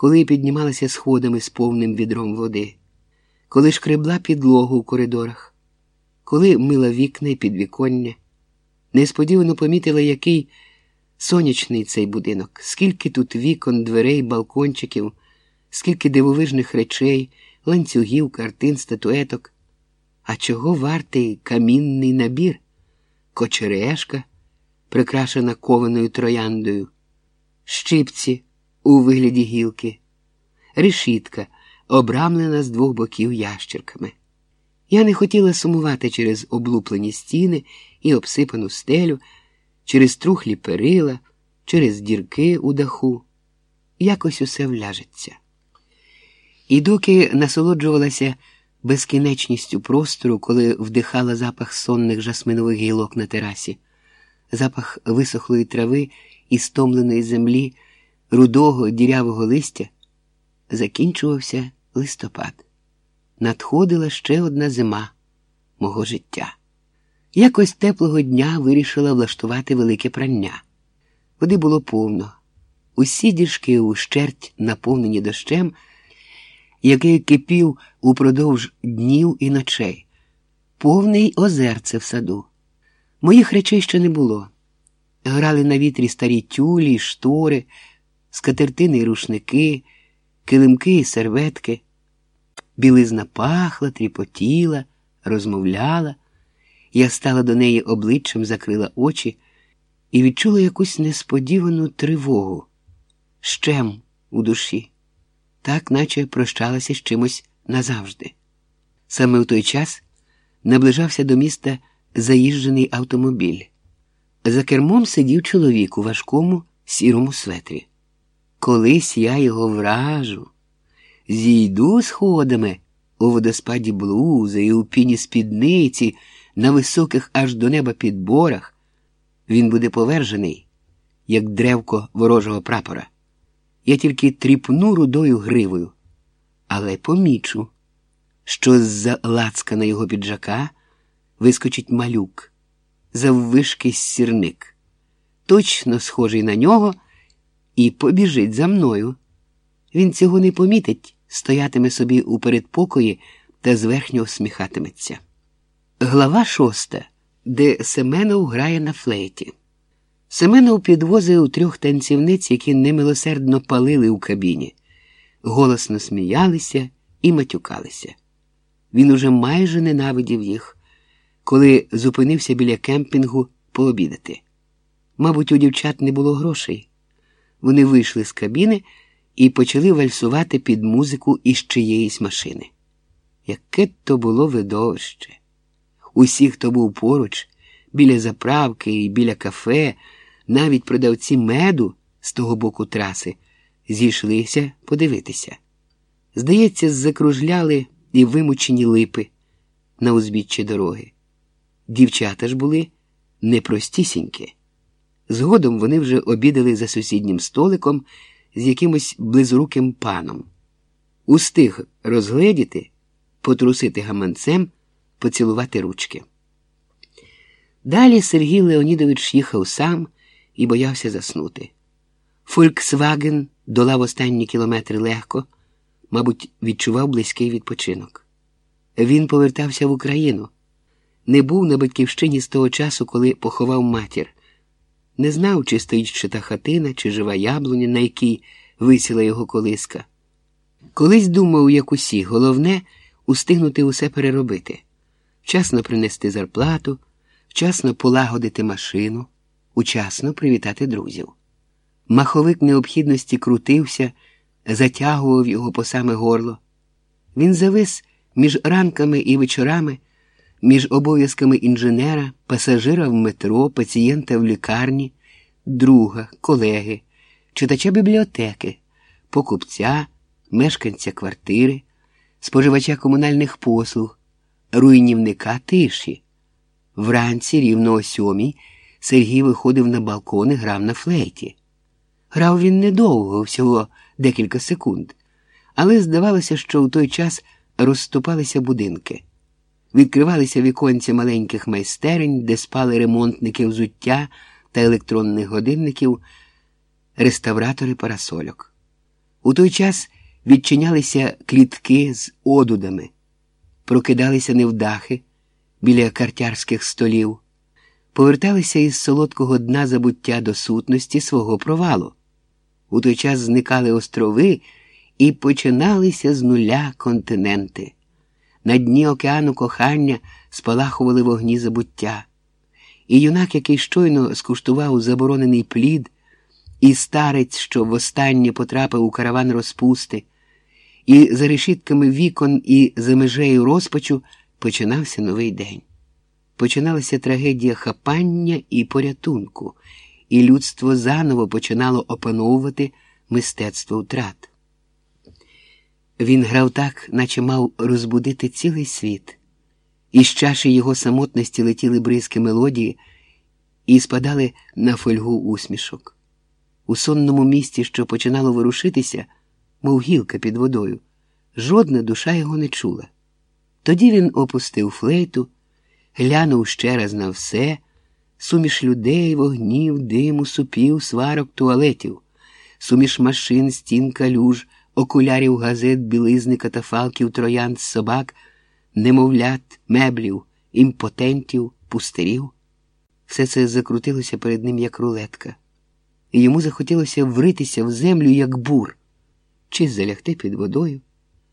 коли піднімалася сходами з повним відром води, коли шкребла підлогу у коридорах, коли мила вікна і підвіконня, несподівано помітила, який сонячний цей будинок, скільки тут вікон, дверей, балкончиків, скільки дивовижних речей, ланцюгів, картин, статуеток. А чого вартий камінний набір, кочерешка, прикрашена кованою трояндою, щипці у вигляді гілки, решітка, обрамлена з двох боків ящерками. Я не хотіла сумувати через облуплені стіни і обсипану стелю, через трухлі перила, через дірки у даху. Якось усе вляжеться. І доки насолоджувалася безкінечністю простору, коли вдихала запах сонних жасминових гілок на терасі, запах висохлої трави і стомленої землі, рудого дірявого листя, закінчувався листопад. Надходила ще одна зима мого життя. Якось теплого дня вирішила влаштувати велике прання. Води було повно. Усі діжки ущерть наповнені дощем, який кипів упродовж днів і ночей, повний озерце в саду. Моїх речей ще не було. Грали на вітрі старі тюлі, штори, скатертини й рушники, килимки і серветки. Білизна пахла, тріпотіла, розмовляла. Я стала до неї обличчям, закрила очі і відчула якусь несподівану тривогу, щем у душі, так наче прощалася з чимось назавжди. Саме в той час наближався до міста заїжджений автомобіль. За кермом сидів чоловік у важкому сірому светрі. Колись я його вражу, зійду сходами у водоспаді блузи і у піні спідниці на високих аж до неба підборах, він буде повержений, як древко ворожого прапора. Я тільки тріпну рудою гривою, але помічу, що з-за лацка на його піджака вискочить малюк, заввишки сірник, точно схожий на нього, і побіжить за мною. Він цього не помітить, стоятиме собі у передпокої та зверхньо всміхатиметься. Глава шоста, де Семенов грає на флейті. Семенов підвозив трьох танцівниць, які немилосердно палили у кабіні, голосно сміялися і матюкалися. Він уже майже ненавидів їх, коли зупинився біля кемпінгу пообідати. Мабуть, у дівчат не було грошей. Вони вийшли з кабіни і почали вальсувати під музику із чиєїсь машини. Яке то було видовище! Усі, хто був поруч, біля заправки і біля кафе, навіть продавці меду з того боку траси, зійшлися подивитися. Здається, закружляли і вимучені липи на узбіччі дороги. Дівчата ж були непростісінькі. Згодом вони вже обідали за сусіднім столиком з якимось близоруким паном. Устиг розгледіти, потрусити гаманцем, поцілувати ручки. Далі Сергій Леонідович їхав сам і боявся заснути. Фольксваген долав останні кілометри легко, мабуть, відчував близький відпочинок. Він повертався в Україну, не був на батьківщині з того часу, коли поховав матір, не знав, чи стоїть ще та хатина, чи жива яблуня, на якій висіла його колиска. Колись думав, як усі, головне устигнути усе переробити, вчасно принести зарплату, вчасно полагодити машину, учасно привітати друзів. Маховик необхідності крутився, затягував його по саме горло. Він завис між ранками і вечорами, між обов'язками інженера, пасажира в метро, пацієнта в лікарні, друга, колеги, читача бібліотеки, покупця, мешканця квартири, споживача комунальних послуг, руйнівника тиші. Вранці, рівно о сьомій, Сергій виходив на балкон і грав на флейті. Грав він недовго, всього декілька секунд, але здавалося, що в той час розступалися будинки, відкривалися віконці маленьких майстерень, де спали ремонтники взуття та електронних годинників, реставратори парасольок. У той час відчинялися клітки з одудами, прокидалися невдахи біля картярських столів, поверталися із солодкого дна забуття до сутності свого провалу. У той час зникали острови і починалися з нуля континенти. На дні океану кохання спалахували вогні забуття. І юнак, який щойно скуштував заборонений плід, і старець, що востаннє потрапив у караван розпусти, і за решітками вікон і за межею розпачу починався новий день. Починалася трагедія хапання і порятунку, і людство заново починало опановувати мистецтво втрат. Він грав так, наче мав розбудити цілий світ, із чаші його самотності летіли бризки мелодії і спадали на фольгу усмішок. У сонному місті, що починало ворушитися, мов гілка під водою, жодна душа його не чула. Тоді він опустив флейту, глянув ще раз на все, суміш людей, вогнів, диму, супів, сварок, туалетів, суміш машин, стін, калюж, окулярів, газет, білизни, катафалків, троянд, собак, немовлят, меблів, імпотентів, пустирів. Все це закрутилося перед ним, як рулетка, і йому захотілося вритися в землю, як бур, чи залягти під водою.